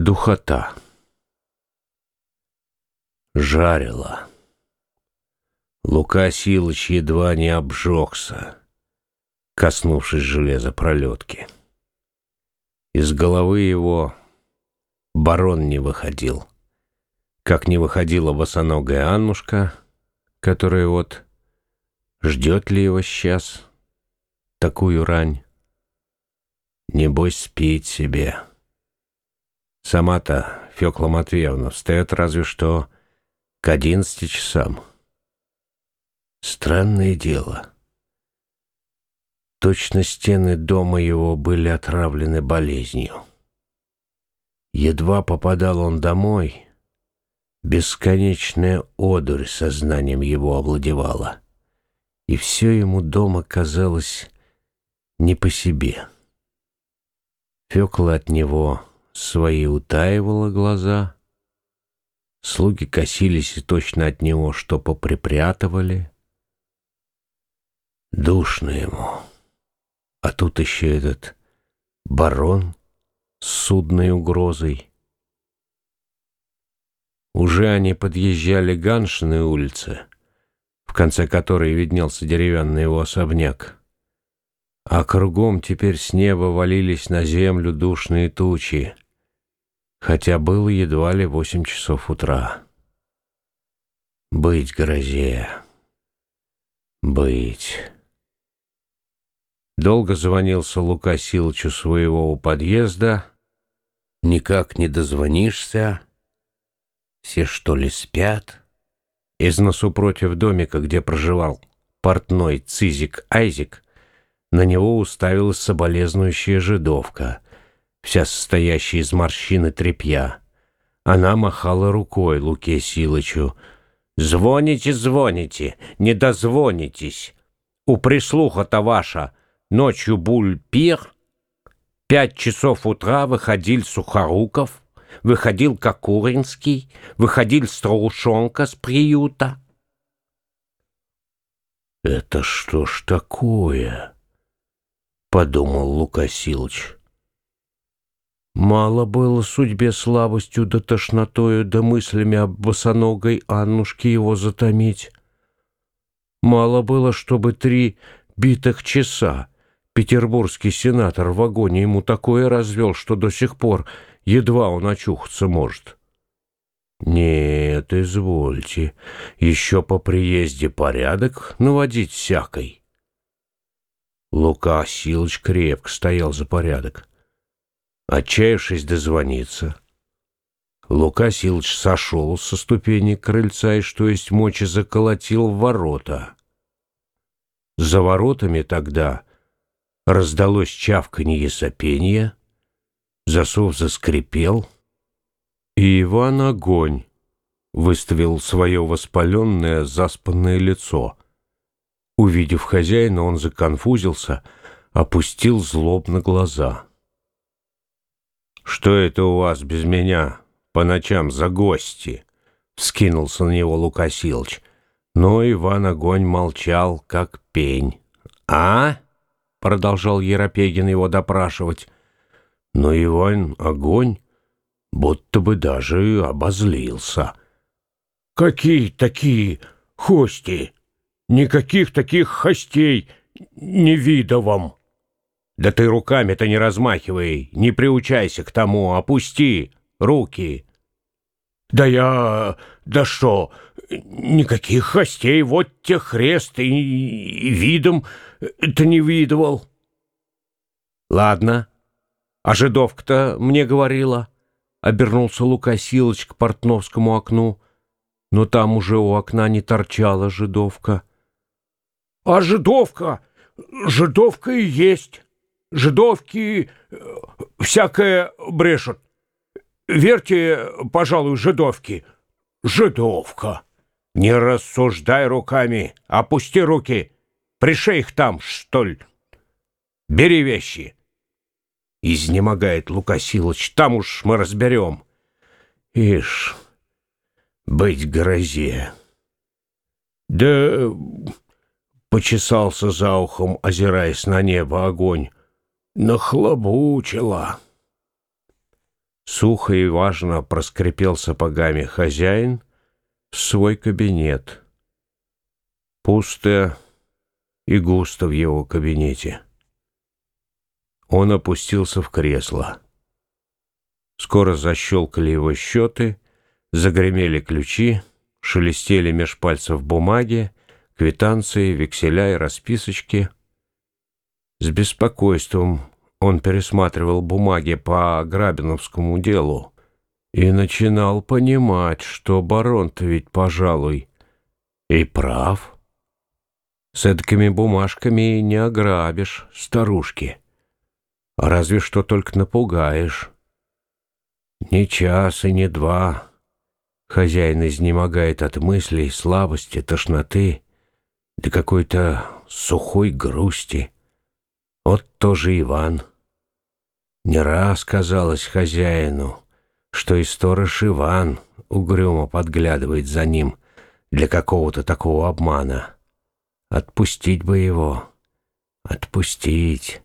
Духота. Жарило. Лука Силыч едва не обжегся, коснувшись железа пролетки. Из головы его барон не выходил, как не выходила босоногая Аннушка, которая вот ждет ли его сейчас такую рань. Небось, спит себе. Сама-то Фёкла Матвеевна встает разве что к одиннадцати часам. Странное дело. Точно стены дома его были отравлены болезнью. Едва попадал он домой, бесконечная одурь сознанием его овладевала, и все ему дома казалось не по себе. Фёкла от него свои утаивала глаза. Слуги косились и точно от него что поприпрятывали. Душно ему. А тут еще этот барон с судной угрозой. Уже они подъезжали к Ганшиной улице, в конце которой виднелся деревянный его особняк. А кругом теперь с неба валились на землю душные тучи — хотя было едва ли восемь часов утра. Быть грозе. Быть. Долго звонился Лука Силычу своего у подъезда. Никак не дозвонишься. Все что ли спят? Из насупротив домика, где проживал портной Цизик Айзик, на него уставилась соболезнующая жидовка — вся состоящая из морщины тряпья. Она махала рукой Луке Силычу. «Звоните, звоните, не дозвонитесь. У прислуха-то ваша ночью буль-пир. Пять часов утра выходил Сухоруков, выходил Кокуринский, выходил Старушонка с приюта». «Это что ж такое?» — подумал Лука Силыч. Мало было судьбе слабостью да тошнотою да мыслями об босоногой Аннушке его затомить. Мало было, чтобы три битых часа петербургский сенатор в вагоне ему такое развел, что до сих пор едва он очухаться может. Нет, извольте, еще по приезде порядок наводить всякой. Лука Силыч крепко стоял за порядок. Отчаявшись дозвониться, Лука Силыч сошел со ступени крыльца и, что есть мочи, заколотил в ворота. За воротами тогда раздалось чавканье и сопенье, засов заскрипел, и Иван Огонь выставил свое воспаленное, заспанное лицо. Увидев хозяина, он законфузился, опустил злобно глаза — «Что это у вас без меня по ночам за гости?» — вскинулся на него Лукасилыч. Но Иван Огонь молчал, как пень. «А?» — продолжал Еропегин его допрашивать. Но Иван Огонь будто бы даже обозлился. «Какие такие хости? Никаких таких хостей не вида вам!» Да ты руками-то не размахивай, не приучайся к тому, опусти руки. Да я... да что, никаких хостей, вот те хрест и, и видом ты не видывал. Ладно, а жидовка-то мне говорила. Обернулся Лука Силыч к портновскому окну, но там уже у окна не торчала жидовка. А жидовка, жидовка и есть жидовки э, всякое брешут. Верьте, пожалуй, жидовки. Жидовка. Не рассуждай руками, опусти руки. Пришей их там, что ли. Бери вещи. Изнемогает Лукасилыч. Там уж мы разберем. Ишь, быть грозе. Да почесался за ухом, озираясь на небо огонь нахлобучила. Сухо и важно проскрипел сапогами хозяин в свой кабинет. Пусто и густо в его кабинете. Он опустился в кресло. Скоро защелкали его счеты, загремели ключи, шелестели меж пальцев бумаги, квитанции, векселя и расписочки. С беспокойством он пересматривал бумаги по Грабиновскому делу и начинал понимать, что барон-то ведь, пожалуй, и прав. С эдакими бумажками не ограбишь старушки, разве что только напугаешь. Ни час и не два. Хозяин изнемогает от мыслей, слабости, тошноты, да какой-то сухой грусти. Вот тоже Иван. Не раз казалось хозяину, что и сторож Иван угрюмо подглядывает за ним для какого-то такого обмана. Отпустить бы его, отпустить,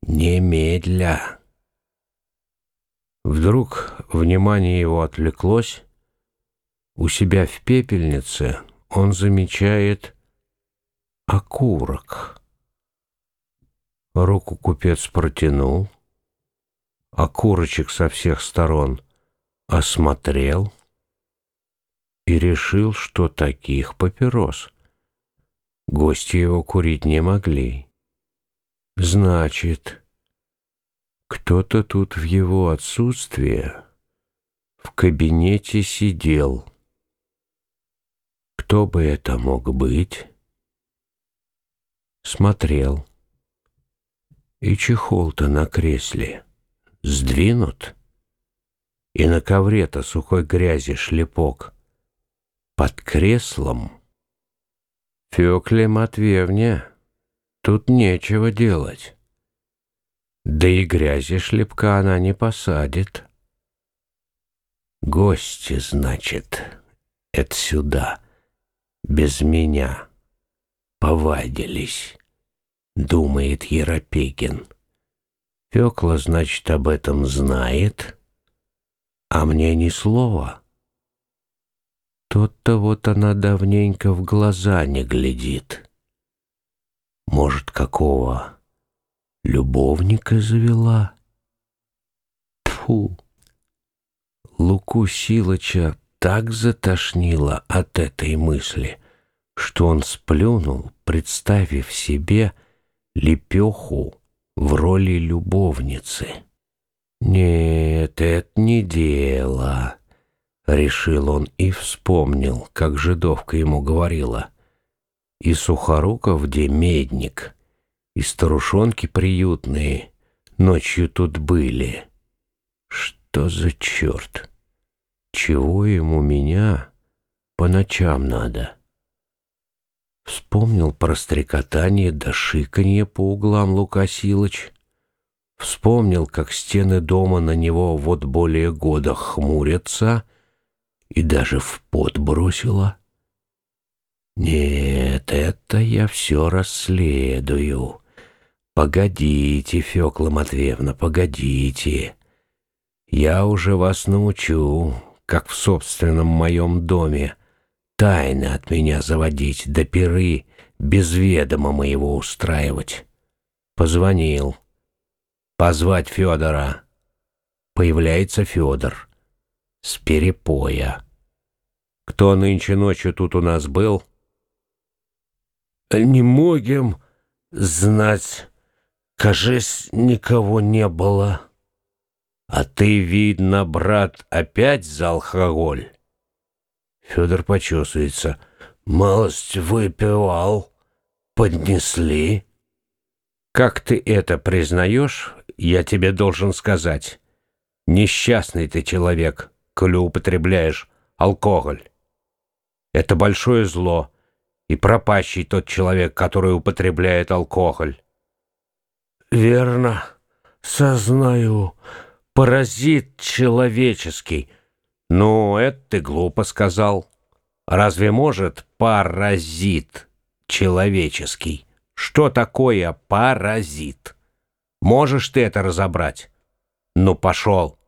немедля. Вдруг внимание его отвлеклось. У себя в пепельнице он замечает окурок. Руку купец протянул, окурочек со всех сторон осмотрел и решил, что таких папирос гости его курить не могли. Значит, кто-то тут в его отсутствие в кабинете сидел. Кто бы это мог быть? Смотрел. И чехол-то на кресле сдвинут, и на ковре-то сухой грязи шлепок. Под креслом Фёкле Матвеевне тут нечего делать. Да и грязи шлепка она не посадит. Гости, значит, это сюда, без меня, повадились, думает Еропегин. Фёкла, значит, об этом знает, а мне ни слова. Тот-то вот она давненько в глаза не глядит. Может, какого любовника завела. Тфу. Луку Силыча так затошнило от этой мысли, что он сплюнул, представив себе лепеху в роли любовницы. «Нет, это не дело», — решил он и вспомнил, как жидовка ему говорила. «И Сухоруков, где медник, и старушонки приютные ночью тут были. Что за черт? Чего ему меня по ночам надо? Вспомнил про стрекотание да шиканье по углам Лука Силыч. Вспомнил, как стены дома на него вот более года хмурятся и даже в пот бросила. Нет, это я все расследую. «Погодите, Фёкла Матвеевна, погодите. Я уже вас научу, как в собственном моем доме, тайны от меня заводить, до да пиры без ведома моего устраивать». Позвонил. «Позвать Федора». Появляется Федор. С перепоя. «Кто нынче ночью тут у нас был?» «Не могем знать». Кажись, никого не было. А ты, видно, брат, опять за алкоголь? Федор почесывается. Малость выпивал. Поднесли. Как ты это признаешь, я тебе должен сказать. Несчастный ты человек, коли употребляешь алкоголь. Это большое зло и пропащий тот человек, который употребляет алкоголь. Верно, сознаю, паразит человеческий. Ну, это ты глупо сказал. Разве может паразит человеческий? Что такое паразит? Можешь ты это разобрать? Ну, пошел.